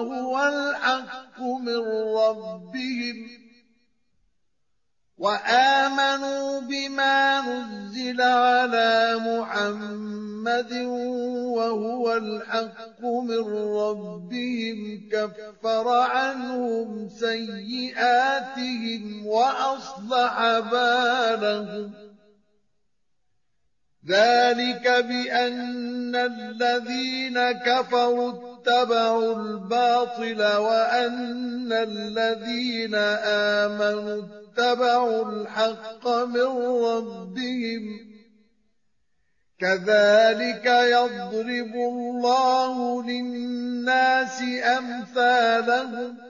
وهو الحق من ربهم. وآمنوا بما نزل على محمد وهو الحق من ربهم. كفر عنهم سيئاتهم وأصلح بالهم. ذلك بأن الذين كفروا اتبعوا الباطل وأن الذين آمنوا اتبعوا الحق من ربهم. كذلك يضرب الله للناس أمثالهم.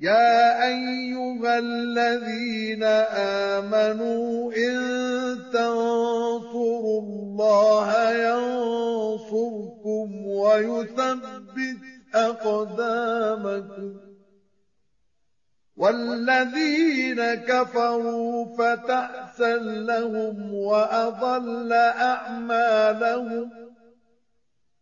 يا أيها الذين آمنوا إن تنصروا الله ينصركم ويثبت أقدامكم والذين كفروا فتأسا لهم وأضل أعمالهم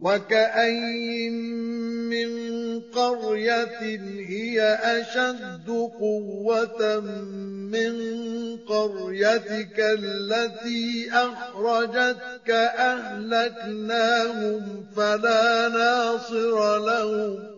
وكأين من قرية هي أشد قوة من قريتك التي أخرجتك أهلكناهم فلا ناصر لهم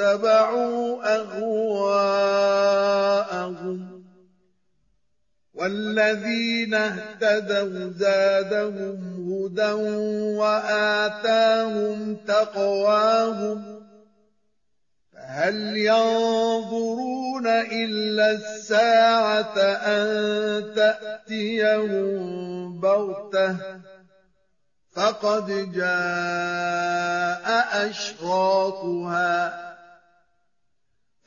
واتبعوا أهواءهم والذين اهتدوا زادهم هدى وآتاهم تقواهم فهل ينظرون إلا الساعة أن تأتيهم بغتة فقد جاء أشراطها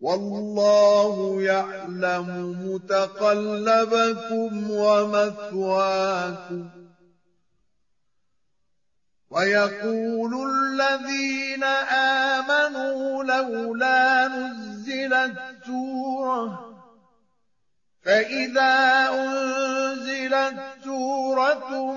والله يعلم متقلبكم ومثواكم. ويقول الذين آمنوا لولا نزلت سورة فإذا أنزلت سورة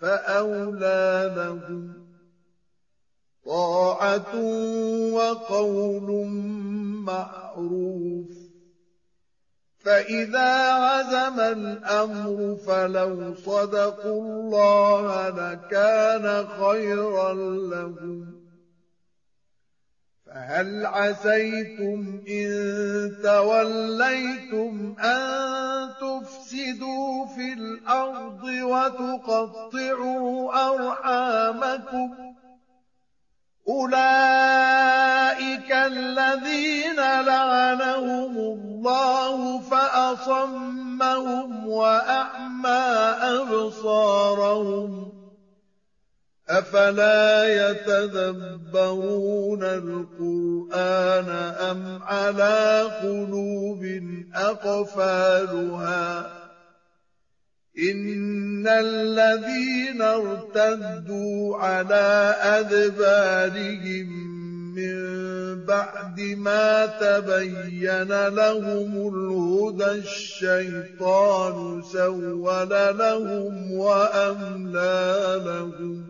فأولى لهم طاعة وقول معروف فإذا عزم الأمر فلو صدقوا الله لكان خيرا لهم فهل عسيتم إن توليتم أن تفسدوا في الأرض وتقطعوا أرحامكم أولئك الذين لعنهم الله فأصمهم وأعمى أبصارهم أفلا يتدبرون القرآن أم على قلوب أقفالها؟ إن الذين ارتدوا على أدبارهم من بعد ما تبين لهم الهدى الشيطان سول لهم وأملى لهم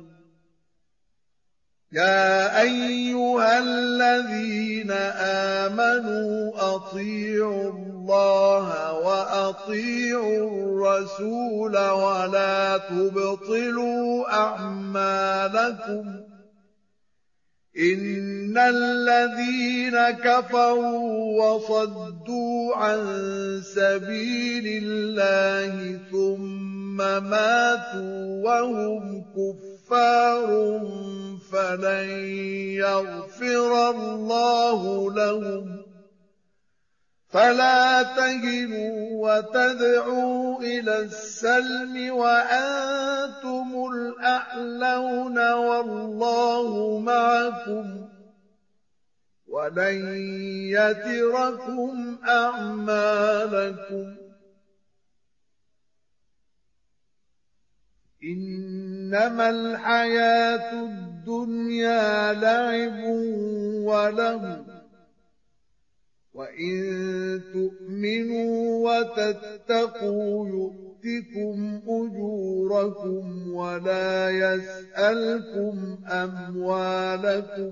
يا أيها الذين آمنوا أطيعوا الله وأطيعوا الرسول ولا تبطلوا أعمالكم إن الذين كفروا وصدوا عن سبيل الله ثم ماتوا وهم كفار فلن يغفر الله لهم. فلا تهنوا وتدعوا إلى السلم وأنتم الأعلون والله معكم. ولن يتركم أعمالكم. إنما الحياة الدنيا لعب وله وإن تؤمنوا وتتقوا يؤتكم أجوركم ولا يسألكم أموالكم